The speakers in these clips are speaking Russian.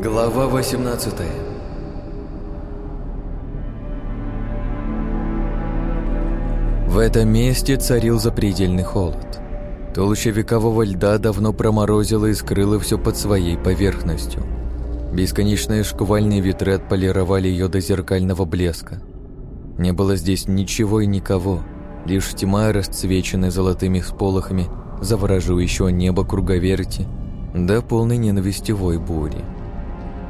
Глава 18 В этом месте царил запредельный холод. Толща векового льда давно проморозила и скрыла все под своей поверхностью. Бесконечные шквальные ветры отполировали ее до зеркального блеска. Не было здесь ничего и никого, лишь тьма, расцвеченная золотыми сполохами, завораживающего небо круговерти, да полной ненависти вой бури.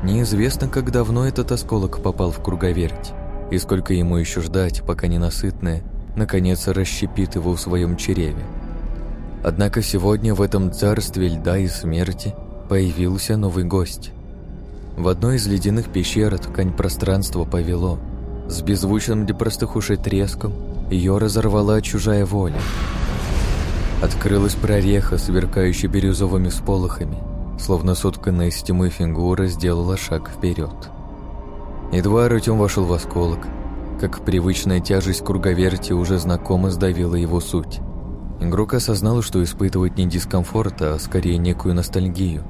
Неизвестно, как давно этот осколок попал в круговерть, и сколько ему еще ждать, пока ненасытное, наконец расщепит его в своем чреве. Однако сегодня в этом царстве льда и смерти появился новый гость. В одной из ледяных пещер ткань пространства повело. С беззвучным для простых ушей треском ее разорвала чужая воля. Открылась прореха, сверкающая бирюзовыми сполохами – словно сотканная из тьмы фигура, сделала шаг вперед. Едва Артем вошел в осколок, как привычная тяжесть круговерти уже знакомо сдавила его суть. Игрок осознал, что испытывает не дискомфорт, а скорее некую ностальгию.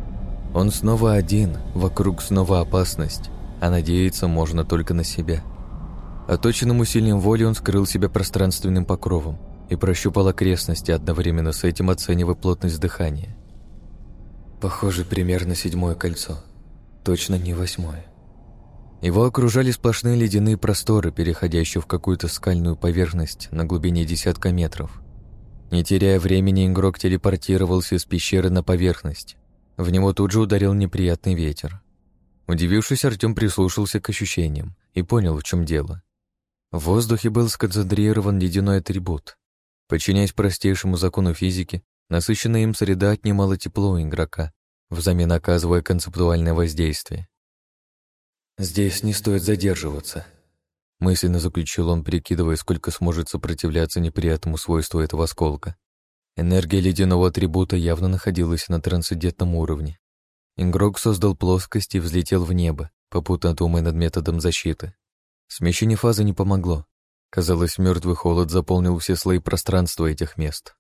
Он снова один, вокруг снова опасность, а надеяться можно только на себя. Оточенным усилием воли он скрыл себя пространственным покровом и прощупал окрестности, одновременно с этим оценивая плотность дыхания. Похоже, примерно седьмое кольцо. Точно не восьмое. Его окружали сплошные ледяные просторы, переходящие в какую-то скальную поверхность на глубине десятка метров. Не теряя времени, игрок телепортировался из пещеры на поверхность. В него тут же ударил неприятный ветер. Удивившись, Артем прислушался к ощущениям и понял, в чем дело. В воздухе был сконцентрирован ледяной атрибут. Подчиняясь простейшему закону физики, Насыщенная им среда отнимала тепло игрока, взамен оказывая концептуальное воздействие. «Здесь не стоит задерживаться», — мысленно заключил он, прикидывая, сколько сможет сопротивляться неприятному свойству этого осколка. Энергия ледяного атрибута явно находилась на трансцендентном уровне. Игрок создал плоскость и взлетел в небо, попутно думая над методом защиты. Смещение фазы не помогло. Казалось, мертвый холод заполнил все слои пространства этих мест.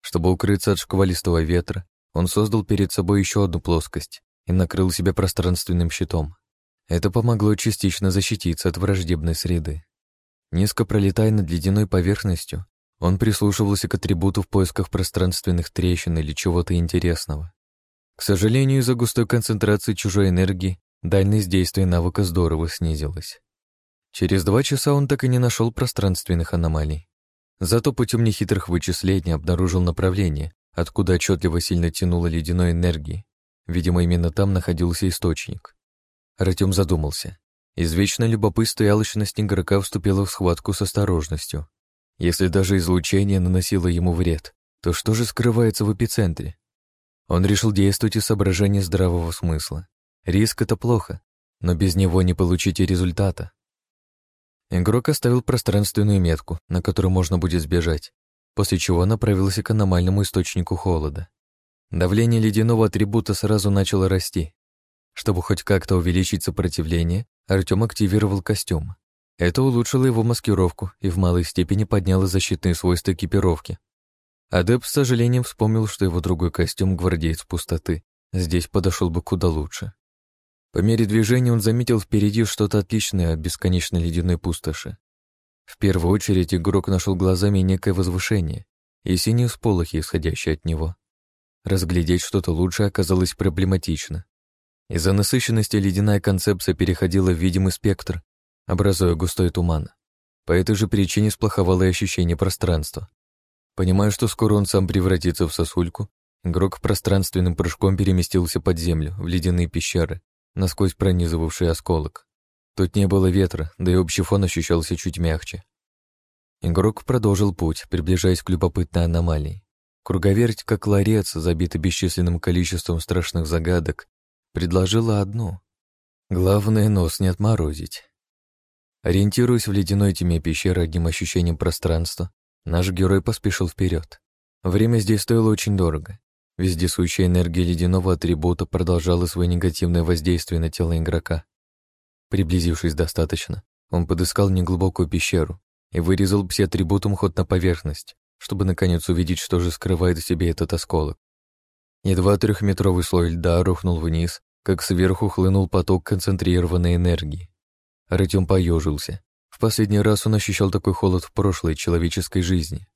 Чтобы укрыться от шквалистого ветра, он создал перед собой еще одну плоскость и накрыл себя пространственным щитом. Это помогло частично защититься от враждебной среды. Низко пролетая над ледяной поверхностью, он прислушивался к атрибуту в поисках пространственных трещин или чего-то интересного. К сожалению, из-за густой концентрации чужой энергии дальность действия навыка здорово снизилась. Через два часа он так и не нашел пространственных аномалий. Зато путем нехитрых вычислений обнаружил направление, откуда отчетливо сильно тянуло ледяной энергии. Видимо, именно там находился источник. Артем задумался. Извечное любопытство и алчность игрока вступила в схватку с осторожностью. Если даже излучение наносило ему вред, то что же скрывается в эпицентре? Он решил действовать из соображения здравого смысла. Риск — это плохо, но без него не получите результата. Игрок оставил пространственную метку, на которую можно будет сбежать, после чего направился к аномальному источнику холода. Давление ледяного атрибута сразу начало расти. Чтобы хоть как-то увеличить сопротивление, Артем активировал костюм. Это улучшило его маскировку и в малой степени подняло защитные свойства экипировки. Адепт с сожалением вспомнил, что его другой костюм «Гвардеец пустоты» здесь подошел бы куда лучше. По мере движения он заметил впереди что-то отличное от бесконечной ледяной пустоши. В первую очередь игрок нашел глазами некое возвышение и синие сполохи, исходящие от него. Разглядеть что-то лучше оказалось проблематично. Из-за насыщенности ледяная концепция переходила в видимый спектр, образуя густой туман. По этой же причине сплоховало и ощущение пространства. Понимая, что скоро он сам превратится в сосульку, игрок пространственным прыжком переместился под землю, в ледяные пещеры, насквозь пронизывавший осколок. Тут не было ветра, да и общий фон ощущался чуть мягче. Игрок продолжил путь, приближаясь к любопытной аномалии. Круговерть, как ларец, забитый бесчисленным количеством страшных загадок, предложила одну. Главное, нос не отморозить. Ориентируясь в ледяной тьме пещеры одним ощущением пространства, наш герой поспешил вперед. Время здесь стоило очень дорого. Вездесущая энергия ледяного атрибута продолжала свое негативное воздействие на тело игрока. Приблизившись достаточно, он подыскал неглубокую пещеру и вырезал пси-атрибутом ход на поверхность, чтобы наконец увидеть, что же скрывает в себе этот осколок. Едва трехметровый слой льда рухнул вниз, как сверху хлынул поток концентрированной энергии. Артем поежился. В последний раз он ощущал такой холод в прошлой человеческой жизни.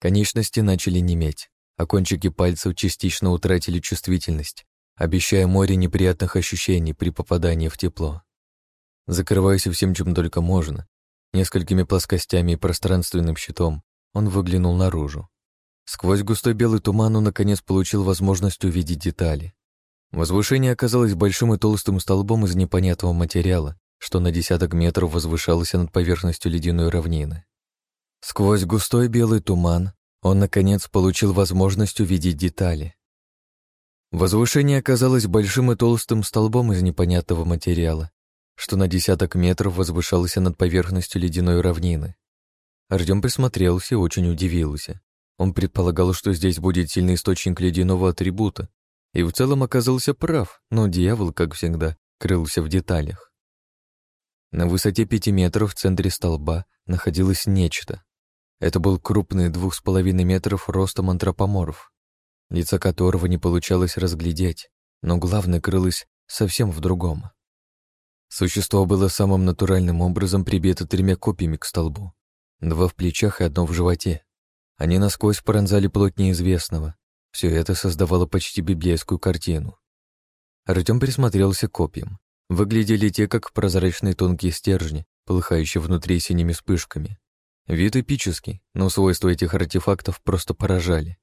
Конечности начали неметь, а кончики пальцев частично утратили чувствительность, обещая море неприятных ощущений при попадании в тепло. Закрываясь всем, чем только можно, несколькими плоскостями и пространственным щитом, он выглянул наружу. Сквозь густой белый туман он, наконец, получил возможность увидеть детали. Возвышение оказалось большим и толстым столбом из непонятного материала, что на десяток метров возвышалось над поверхностью ледяной равнины. Сквозь густой белый туман он, наконец, получил возможность увидеть детали. Возвышение оказалось большим и толстым столбом из непонятного материала, что на десяток метров возвышалось над поверхностью ледяной равнины. Артем присмотрелся и очень удивился. Он предполагал, что здесь будет сильный источник ледяного атрибута, и в целом оказался прав, но дьявол, как всегда, крылся в деталях. На высоте пяти метров в центре столба находилось нечто. Это был крупный двух с половиной метров ростом антропоморф, лица которого не получалось разглядеть, но главное крылось совсем в другом. Существо было самым натуральным образом прибито тремя копьями к столбу, два в плечах и одно в животе. Они насквозь пронзали плоть неизвестного. Все это создавало почти библейскую картину. Артем присмотрелся к копьям. Выглядели те, как прозрачные тонкие стержни, полыхающие внутри синими вспышками. Вид эпический, но свойства этих артефактов просто поражали.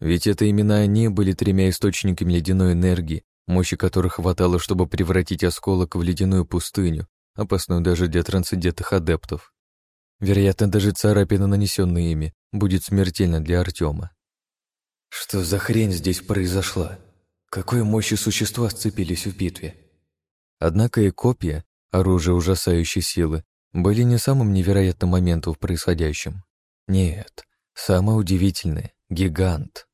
Ведь это именно они были тремя источниками ледяной энергии, мощи которых хватало, чтобы превратить осколок в ледяную пустыню, опасную даже для трансцендентных адептов. Вероятно, даже царапина, нанесенная ими, будет смертельно для Артема. Что за хрень здесь произошла? Какой мощи существа сцепились в битве? Однако и копья, оружие ужасающей силы, были не самым невероятным моментом в происходящем. Нет, самое удивительное — гигант.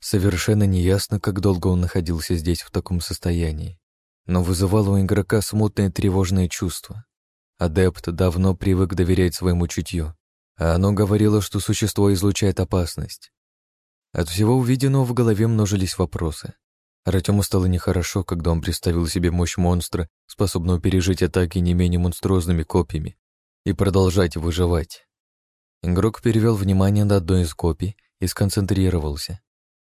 Совершенно неясно, как долго он находился здесь в таком состоянии, но вызывало у игрока смутное тревожное чувство. Адепт давно привык доверять своему чутью, а оно говорило, что существо излучает опасность. От всего увиденного в голове множились вопросы. Артему стало нехорошо, когда он представил себе мощь монстра, способного пережить атаки не менее монструозными копьями, и продолжать выживать. Игрок перевел внимание на одно из копий и сконцентрировался.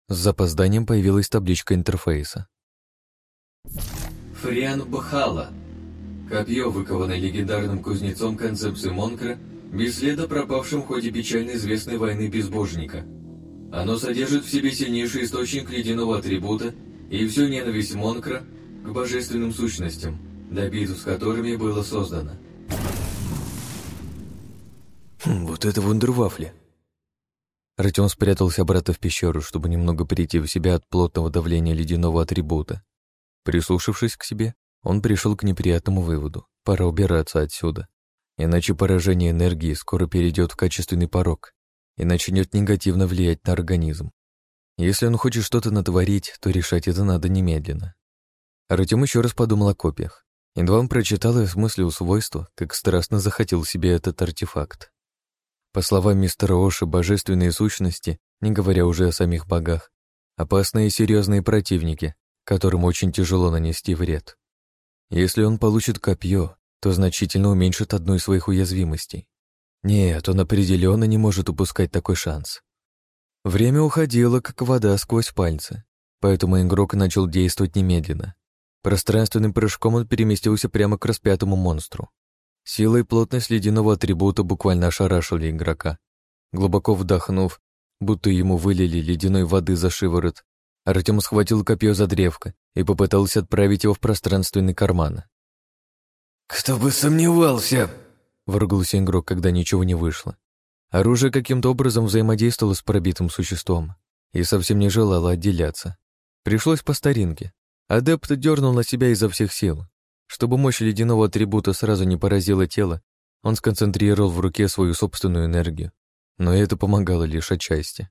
С запозданием появилась табличка интерфейса. Фриан Бахала, Копье, выкованное легендарным кузнецом концепции Монкра, бесследно пропавшим в ходе печально известной войны безбожника. Оно содержит в себе сильнейший источник ледяного атрибута и всю ненависть Монкра к божественным сущностям, для битв с которыми было создано. Хм, вот это вундервафли. Артем спрятался обратно в пещеру, чтобы немного прийти в себя от плотного давления ледяного атрибута. Прислушавшись к себе, он пришел к неприятному выводу. Пора убираться отсюда. Иначе поражение энергии скоро перейдет в качественный порог и начнет негативно влиять на организм. Если он хочет что-то натворить, то решать это надо немедленно. Артем еще раз подумал о копиях. Едва он прочитал и осмыслил свойства, как страстно захотел себе этот артефакт. По словам мистера Оши, божественные сущности, не говоря уже о самих богах, опасные и серьезные противники, которым очень тяжело нанести вред. Если он получит копье, то значительно уменьшит одну из своих уязвимостей. Нет, он определенно не может упускать такой шанс. Время уходило, как вода сквозь пальцы, поэтому игрок начал действовать немедленно. Пространственным прыжком он переместился прямо к распятому монстру. Сила и плотность ледяного атрибута буквально ошарашили игрока. Глубоко вдохнув, будто ему вылили ледяной воды за шиворот, Артем схватил копье за древко и попытался отправить его в пространственный карман. «Кто бы сомневался!» — выругался игрок, когда ничего не вышло. Оружие каким-то образом взаимодействовало с пробитым существом и совсем не желало отделяться. Пришлось по старинке. Адепт дернул на себя изо всех сил. Чтобы мощь ледяного атрибута сразу не поразила тело, он сконцентрировал в руке свою собственную энергию. Но это помогало лишь отчасти.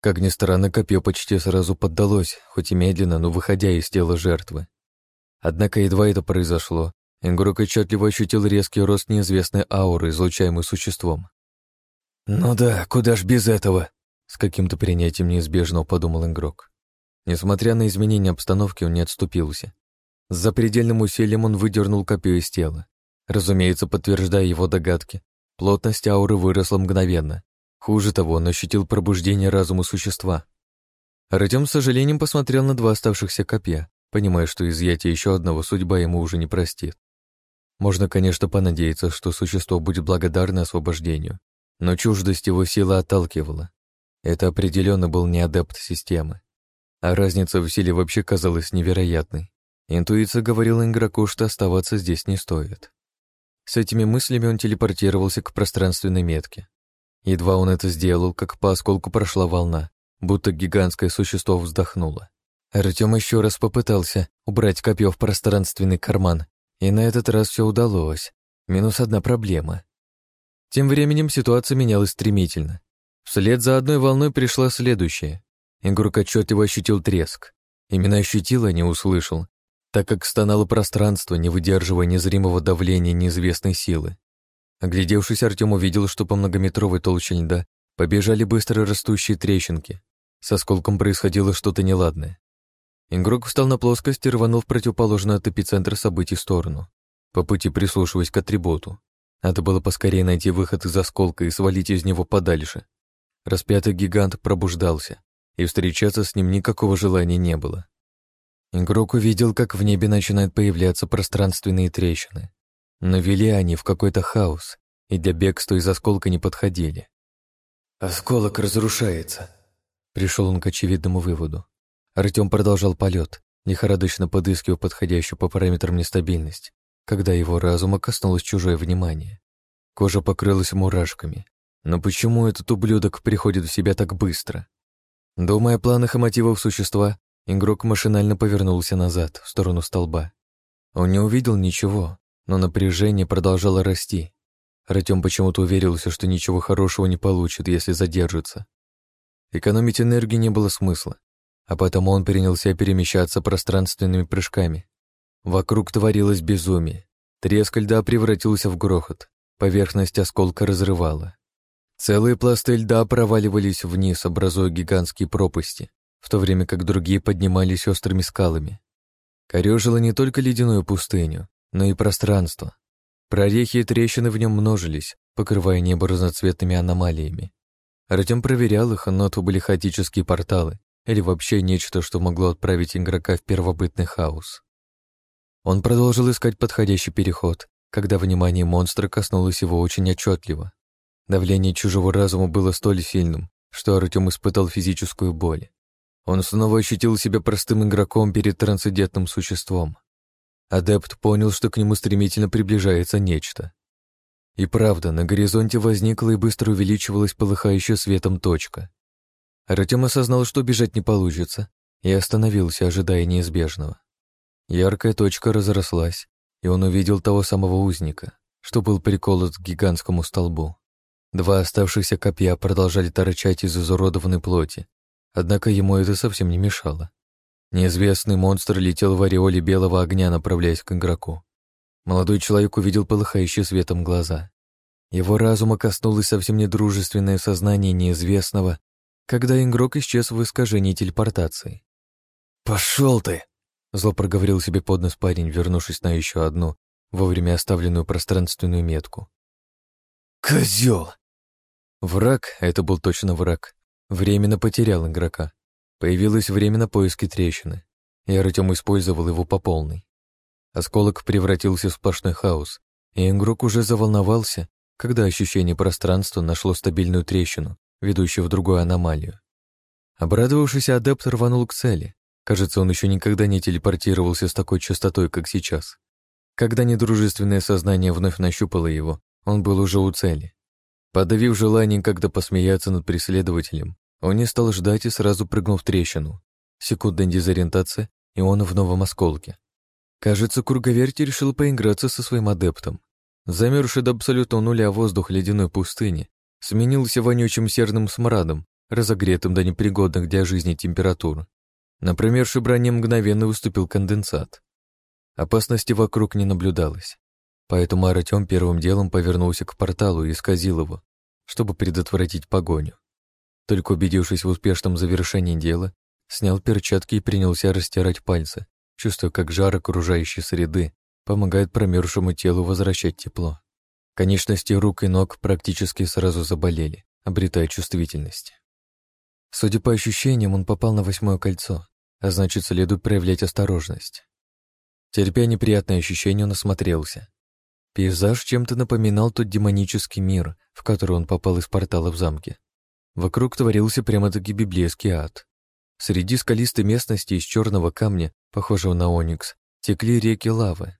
Как ни странно, копье почти сразу поддалось, хоть и медленно, но выходя из тела жертвы. Однако едва это произошло, игрок отчетливо ощутил резкий рост неизвестной ауры, излучаемой существом. «Ну да, куда ж без этого?» С каким-то принятием неизбежного подумал игрок. Несмотря на изменение обстановки, он не отступился. С запредельным усилием он выдернул копье из тела. Разумеется, подтверждая его догадки, плотность ауры выросла мгновенно. Хуже того, он ощутил пробуждение разума существа. Артем с сожалением посмотрел на два оставшихся копья, понимая, что изъятие еще одного судьба ему уже не простит. Можно, конечно, понадеяться, что существо будет благодарно освобождению, но чуждость его силы отталкивала. Это определенно был не адепт системы. А разница в силе вообще казалась невероятной. Интуиция говорила игроку, что оставаться здесь не стоит. С этими мыслями он телепортировался к пространственной метке. Едва он это сделал, как по осколку прошла волна, будто гигантское существо вздохнуло. Артем еще раз попытался убрать копье в пространственный карман, и на этот раз все удалось. Минус одна проблема. Тем временем ситуация менялась стремительно. Вслед за одной волной пришла следующая. Игрок отчетливо ощутил треск. Именно ощутил, а не услышал, так как стонало пространство, не выдерживая незримого давления неизвестной силы. Оглядевшись, Артем увидел, что по многометровой толще льда побежали быстро растущие трещинки. С осколком происходило что-то неладное. Игрок встал на плоскость и рванул в противоположную от эпицентра событий сторону, по пути прислушиваясь к атрибуту. Надо было поскорее найти выход из осколка и свалить из него подальше. Распятый гигант пробуждался, и встречаться с ним никакого желания не было. Игрок увидел, как в небе начинают появляться пространственные трещины. Но вели они в какой-то хаос, и для бегства из осколка не подходили. «Осколок разрушается», Пришел он к очевидному выводу. Артем продолжал полет, лихорадочно подыскивая подходящую по параметрам нестабильность, когда его разума коснулось чужое внимание. Кожа покрылась мурашками. Но почему этот ублюдок приходит в себя так быстро? Думая о планах и мотивах существа, игрок машинально повернулся назад, в сторону столба. Он не увидел ничего, но напряжение продолжало расти. Артем почему-то уверился, что ничего хорошего не получит, если задержится. Экономить энергию не было смысла, а потому он принялся перемещаться пространственными прыжками. Вокруг творилось безумие. Треск льда превратился в грохот, поверхность осколка разрывала. Целые пласты льда проваливались вниз, образуя гигантские пропасти, в то время как другие поднимались острыми скалами. Корёжило не только ледяную пустыню, но и пространство. Прорехи и трещины в нем множились, покрывая небо разноцветными аномалиями. Артем проверял их, но то были хаотические порталы или вообще нечто, что могло отправить игрока в первобытный хаос. Он продолжил искать подходящий переход, когда внимание монстра коснулось его очень отчетливо. Давление чужого разума было столь сильным, что Артем испытал физическую боль. Он снова ощутил себя простым игроком перед трансцендентным существом. Адепт понял, что к нему стремительно приближается нечто. И правда, на горизонте возникла и быстро увеличивалась полыхающая светом точка. Артем осознал, что бежать не получится, и остановился, ожидая неизбежного. Яркая точка разрослась, и он увидел того самого узника, что был приколот к гигантскому столбу. Два оставшихся копья продолжали торчать из изуродованной плоти, однако ему это совсем не мешало. Неизвестный монстр летел в ореоле белого огня, направляясь к игроку. Молодой человек увидел полыхающие светом глаза. Его разума коснулось совсем недружественное сознание неизвестного, когда игрок исчез в искажении телепортации. «Пошел ты!» — зло проговорил себе под нос парень, вернувшись на еще одну, вовремя оставленную пространственную метку. «Козел!» Враг, это был точно враг, временно потерял игрока. Появилось время на поиски трещины, и Артем использовал его по полной. Осколок превратился в сплошной хаос, и игрок уже заволновался, когда ощущение пространства нашло стабильную трещину, ведущую в другую аномалию. Обрадовавшийся адепт рванул к цели. Кажется, он еще никогда не телепортировался с такой частотой, как сейчас. Когда недружественное сознание вновь нащупало его, он был уже у цели. Подавив желание когда посмеяться над преследователем, он не стал ждать и сразу прыгнул в трещину. Секундная дезориентация, и он в новом осколке. Кажется, Круговерти решил поиграться со своим адептом. Замерзший до абсолютного нуля воздух ледяной пустыни сменился вонючим серным смрадом, разогретым до непригодных для жизни температур. На промерзшей броне мгновенно выступил конденсат. Опасности вокруг не наблюдалось, поэтому Артем первым делом повернулся к порталу и исказил его, чтобы предотвратить погоню. Только убедившись в успешном завершении дела, снял перчатки и принялся растирать пальцы, чувствуя, как жар окружающей среды помогает промерзшему телу возвращать тепло. Конечности рук и ног практически сразу заболели, обретая чувствительность. Судя по ощущениям, он попал на восьмое кольцо, а значит, следует проявлять осторожность. Терпя неприятное ощущение, он осмотрелся. Пейзаж чем-то напоминал тот демонический мир, в который он попал из портала в замке. Вокруг творился прямо-таки библейский ад. Среди скалистой местности из черного камня, похожего на оникс, текли реки лавы.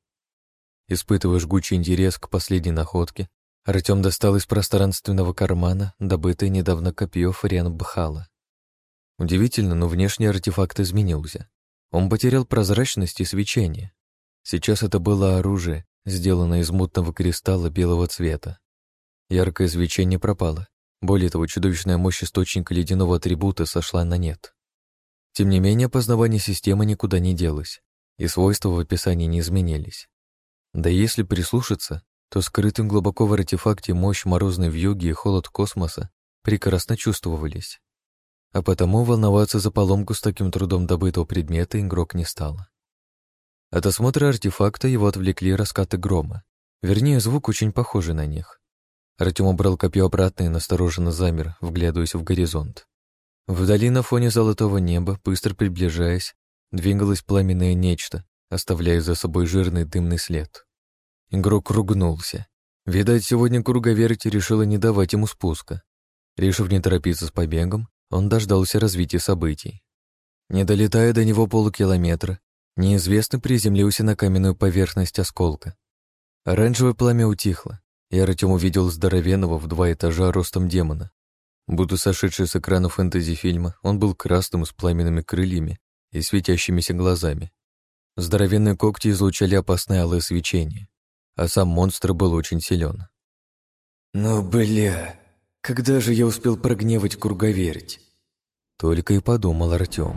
Испытывая жгучий интерес к последней находке, Артем достал из пространственного кармана добытое недавно копье Фариан Бхала. Удивительно, но внешний артефакт изменился. Он потерял прозрачность и свечение. Сейчас это было оружие, сделанное из мутного кристалла белого цвета. Яркое свечение пропало. Более того, чудовищная мощь источника ледяного атрибута сошла на нет. Тем не менее, познавание системы никуда не делось, и свойства в описании не изменились. Да и если прислушаться, то скрытым глубоко в артефакте мощь морозной вьюги и холод космоса прекрасно чувствовались а потому волноваться за поломку с таким трудом добытого предмета игрок не стал. От осмотра артефакта его отвлекли раскаты грома. Вернее, звук очень похожий на них. Артем убрал копье обратно и настороженно замер, вглядываясь в горизонт. Вдали на фоне золотого неба, быстро приближаясь, двигалось пламенное нечто, оставляя за собой жирный дымный след. Игрок ругнулся. Видать, сегодня круговерть решила не давать ему спуска. Решив не торопиться с побегом, он дождался развития событий. Не долетая до него полукилометра, неизвестный приземлился на каменную поверхность осколка. Оранжевое пламя утихло, и Артем увидел здоровенного в два этажа ростом демона. Будто сошедший с экрана фэнтези-фильма, он был красным с пламенными крыльями и светящимися глазами. Здоровенные когти излучали опасное алое свечение, а сам монстр был очень силен. «Ну, бля, когда же я успел прогневать круговерть?» Только и подумал Артем.